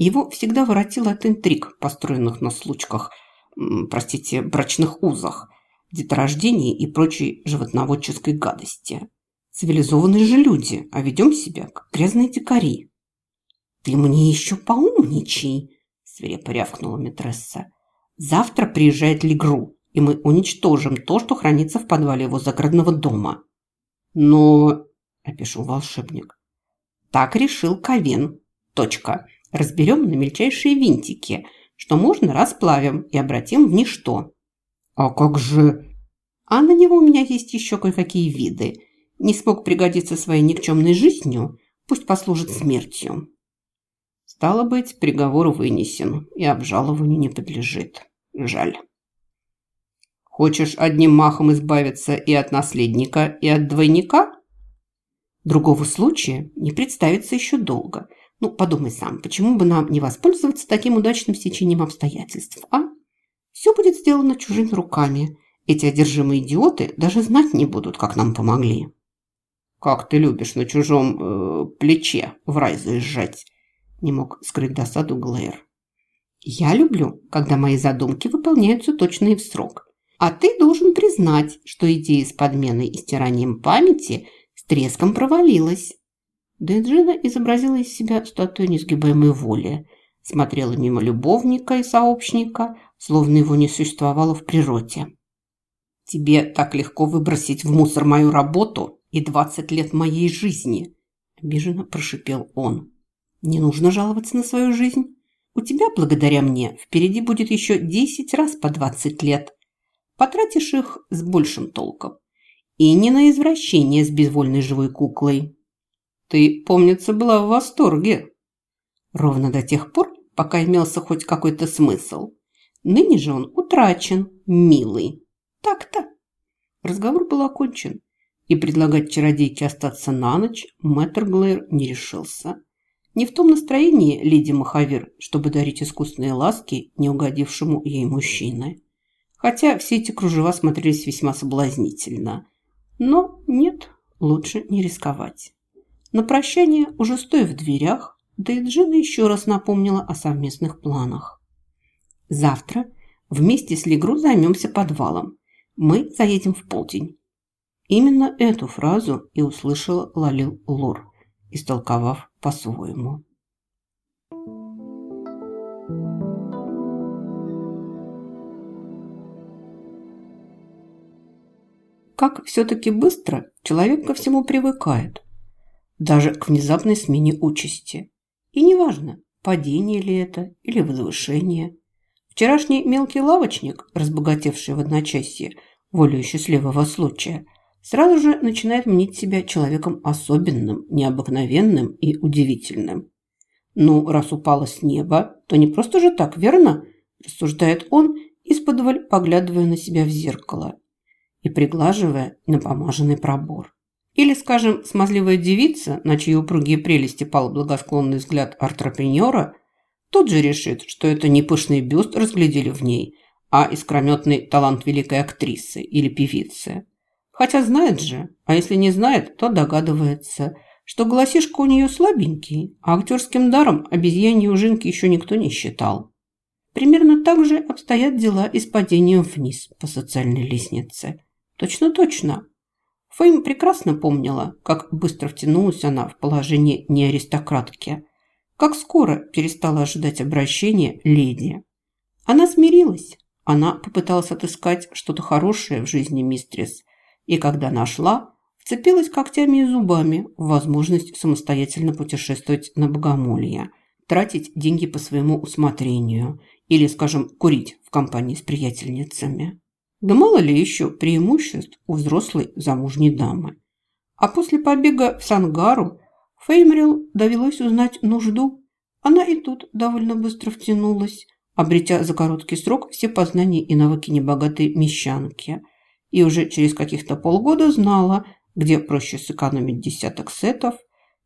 Его всегда воротило от интриг, построенных на случках, простите, брачных узах, деторождении и прочей животноводческой гадости. Цивилизованные же люди, а ведем себя как грязные дикари. «Ты мне еще поумничай!» – свирепо рявкнула Митресса. «Завтра приезжает Легру, и мы уничтожим то, что хранится в подвале его загородного дома». «Но...» – опешил волшебник. «Так решил Ковен. Точка. Разберем на мельчайшие винтики, что можно расплавим и обратим в ничто». «А как же...» «А на него у меня есть еще кое-какие виды. Не смог пригодиться своей никчемной жизнью, пусть послужит смертью». Стало быть, приговор вынесен и обжалованию не подлежит. Жаль. Хочешь одним махом избавиться и от наследника, и от двойника? Другого случая не представится еще долго. Ну, подумай сам, почему бы нам не воспользоваться таким удачным стечением обстоятельств, а? Все будет сделано чужими руками. Эти одержимые идиоты даже знать не будут, как нам помогли. Как ты любишь на чужом э, плече в рай заезжать, не мог скрыть досаду Глэр. Я люблю, когда мои задумки выполняются точно и в срок. А ты должен признать, что идея с подменой и стиранием памяти с треском провалилась. Дейджина изобразила из себя статую несгибаемой воли, смотрела мимо любовника и сообщника, словно его не существовало в природе. «Тебе так легко выбросить в мусор мою работу и двадцать лет моей жизни!» – обиженно прошипел он. «Не нужно жаловаться на свою жизнь. У тебя, благодаря мне, впереди будет еще десять раз по двадцать лет. Потратишь их с большим толком. И не на извращение с безвольной живой куклой». «Ты, помнится, была в восторге». Ровно до тех пор, пока имелся хоть какой-то смысл – Ныне же он утрачен, милый. Так-то. Разговор был окончен, и предлагать чародейке остаться на ночь мэтр Глэр не решился. Не в том настроении леди Махавир, чтобы дарить искусственные ласки не угодившему ей мужчине. Хотя все эти кружева смотрелись весьма соблазнительно. Но нет, лучше не рисковать. На прощание, уже стоя в дверях, Дейджина еще раз напомнила о совместных планах. Завтра вместе с Легру займемся подвалом. Мы заедем в полдень. Именно эту фразу и услышала Лалил Лор, истолковав по-своему. Как все-таки быстро человек ко всему привыкает, даже к внезапной смене участи. И неважно, падение ли это или возвышение – Вчерашний мелкий лавочник, разбогатевший в одночасье волею счастливого случая, сразу же начинает мнить себя человеком особенным, необыкновенным и удивительным. «Ну, раз упало с неба, то не просто же так, верно?» – рассуждает он, исподволь поглядывая на себя в зеркало и приглаживая напомаженный пробор. Или, скажем, смазливая девица, на чьи упругие прелести пал благосклонный взгляд артрапренера, тот же решит, что это не пышный бюст разглядели в ней, а искрометный талант великой актрисы или певицы. Хотя знает же, а если не знает, то догадывается, что голосишка у нее слабенький, а актерским даром обезьяньи ужинки еще никто не считал. Примерно так же обстоят дела и с падением вниз по социальной лестнице. Точно-точно. Фейм прекрасно помнила, как быстро втянулась она в положение неаристократки – как скоро перестала ожидать обращения леди. Она смирилась. Она попыталась отыскать что-то хорошее в жизни мистрис. И когда нашла, вцепилась когтями и зубами в возможность самостоятельно путешествовать на богомолье, тратить деньги по своему усмотрению или, скажем, курить в компании с приятельницами. Да мало ли еще преимуществ у взрослой замужней дамы. А после побега в Сангару Феймрил довелось узнать нужду. Она и тут довольно быстро втянулась, обретя за короткий срок все познания и навыки небогатой мещанки. И уже через каких-то полгода знала, где проще сэкономить десяток сетов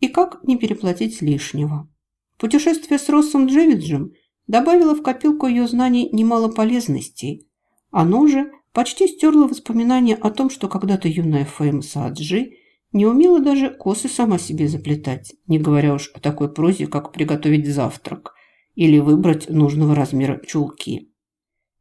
и как не переплатить лишнего. Путешествие с Россом Джевиджем добавило в копилку ее знаний немало полезностей. Оно же почти стерло воспоминания о том, что когда-то юная Фейм Сааджи – не умела даже косы сама себе заплетать, не говоря уж о такой прозе, как приготовить завтрак или выбрать нужного размера чулки.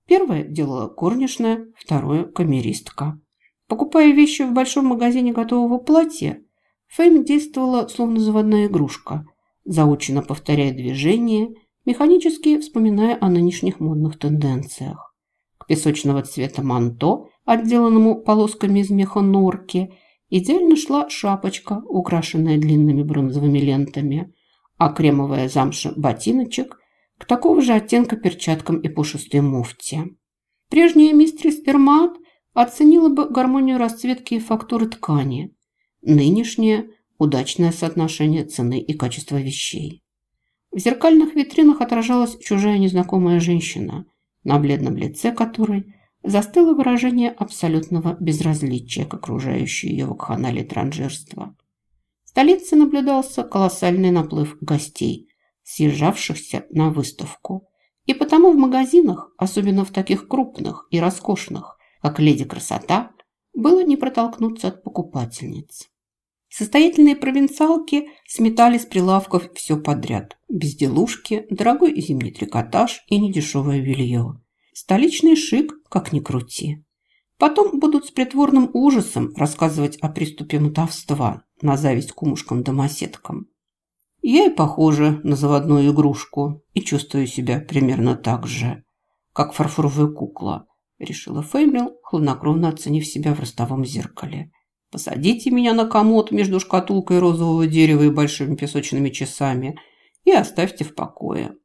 Первое делала горничная, второе – камеристка. Покупая вещи в большом магазине готового платья, Фейм действовала словно заводная игрушка, заученно повторяя движения, механически вспоминая о нынешних модных тенденциях. Песочного цвета манто, отделанному полосками из меха норки, идеально шла шапочка, украшенная длинными бронзовыми лентами, а кремовая замша ботиночек к такого же оттенка перчаткам и пушистой муфте. Прежняя мистрис Эрмат оценила бы гармонию расцветки и фактуры ткани. Нынешнее – удачное соотношение цены и качества вещей. В зеркальных витринах отражалась чужая незнакомая женщина, на бледном лице которой застыло выражение абсолютного безразличия к окружающей ее вакханалии транжирства. В столице наблюдался колоссальный наплыв гостей, съезжавшихся на выставку. И потому в магазинах, особенно в таких крупных и роскошных, как «Леди Красота», было не протолкнуться от покупательниц. Состоятельные провинциалки сметали с прилавков все подряд. Безделушки, дорогой зимний трикотаж и недешевое белье. Столичный шик, как ни крути. Потом будут с притворным ужасом рассказывать о приступе мотовства на зависть кумушкам-домоседкам. Я и похожа на заводную игрушку и чувствую себя примерно так же, как фарфоровая кукла, решила Феймрил, хладнокровно оценив себя в ростовом зеркале. Посадите меня на комод между шкатулкой розового дерева и большими песочными часами и оставьте в покое.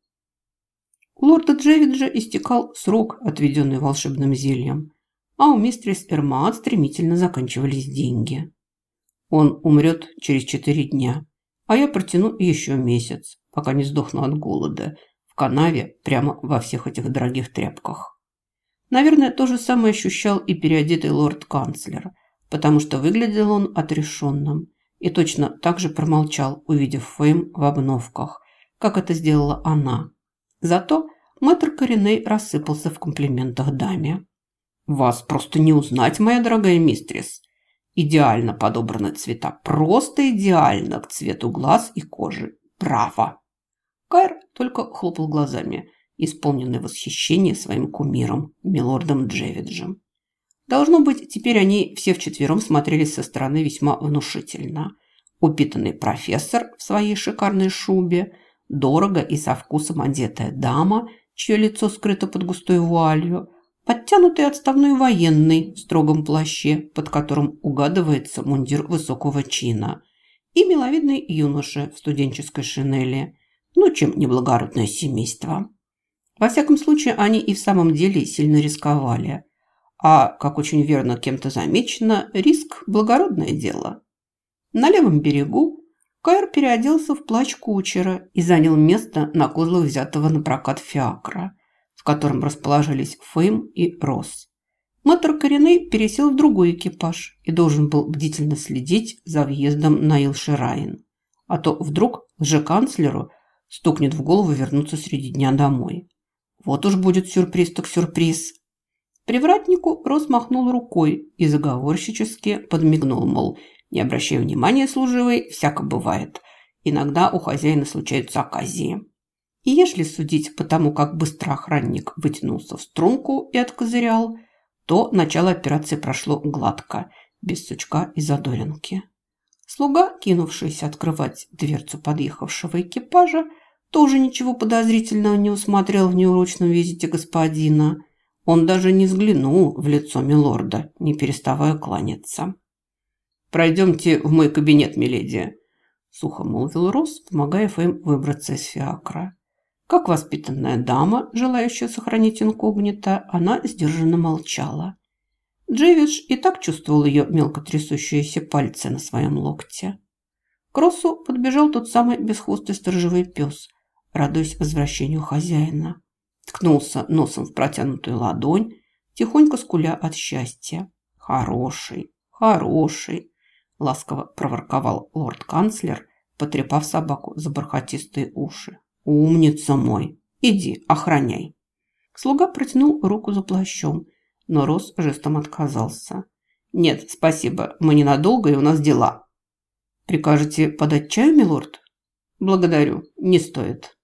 У лорда Джевиджа истекал срок, отведенный волшебным зельем, а у мистерис Эрмаат стремительно заканчивались деньги. Он умрет через четыре дня, а я протяну еще месяц, пока не сдохну от голода, в канаве прямо во всех этих дорогих тряпках. Наверное, то же самое ощущал и переодетый лорд-канцлер, потому что выглядел он отрешенным и точно так же промолчал, увидев Фейм в обновках, как это сделала она. Зато мэтр Кореней рассыпался в комплиментах даме. «Вас просто не узнать, моя дорогая мистрис. Идеально подобраны цвета, просто идеально к цвету глаз и кожи. Браво!» Кайр только хлопал глазами, исполненный восхищения своим кумиром, милордом Джевиджем. Должно быть, теперь они все вчетвером смотрелись со стороны весьма внушительно. Упитанный профессор в своей шикарной шубе, дорого и со вкусом одетая дама, чье лицо скрыто под густой вуалью, подтянутый отставной военный в строгом плаще, под которым угадывается мундир высокого чина, и миловидный юноша в студенческой шинели. Ну, чем неблагородное семейство. Во всяком случае, они и в самом деле сильно рисковали. А, как очень верно кем-то замечено, риск – благородное дело. На левом берегу Кайр переоделся в плащ кучера и занял место на козлах взятого на прокат фиакра – в котором расположились Фейм и Росс. Мэтр Кореней пересел в другой экипаж и должен был бдительно следить за въездом на Илшираин. А то вдруг лже-канцлеру стукнет в голову вернуться среди дня домой. Вот уж будет сюрприз так сюрприз. Привратнику Рос махнул рукой и заговорщически подмигнул, мол, не обращай внимания, служивый, всяко бывает. Иногда у хозяина случаются оказии. И ежели судить по тому, как быстро охранник вытянулся в струнку и откозырял, то начало операции прошло гладко, без сучка и задоринки. Слуга, кинувшийся открывать дверцу подъехавшего экипажа, тоже ничего подозрительного не усмотрел в неурочном визите господина. Он даже не взглянул в лицо милорда, не переставая кланяться. «Пройдемте в мой кабинет, миледи», – сухо молвил Рос, помогая Фэм выбраться из фиакра. Как воспитанная дама, желающая сохранить инкогнито, она сдержанно молчала. Джевидж и так чувствовал ее мелко трясущиеся пальцы на своем локте. К Россу подбежал тот самый бесхвостый сторожевый пес, радуясь возвращению хозяина. Ткнулся носом в протянутую ладонь, тихонько скуля от счастья. «Хороший, хороший!» – ласково проворковал лорд-канцлер, потрепав собаку за бархатистые уши. «Умница мой! Иди, охраняй!» Слуга протянул руку за плащом, но Рос жестом отказался. «Нет, спасибо, мы ненадолго, и у нас дела». «Прикажете подать чаю, милорд?» «Благодарю, не стоит».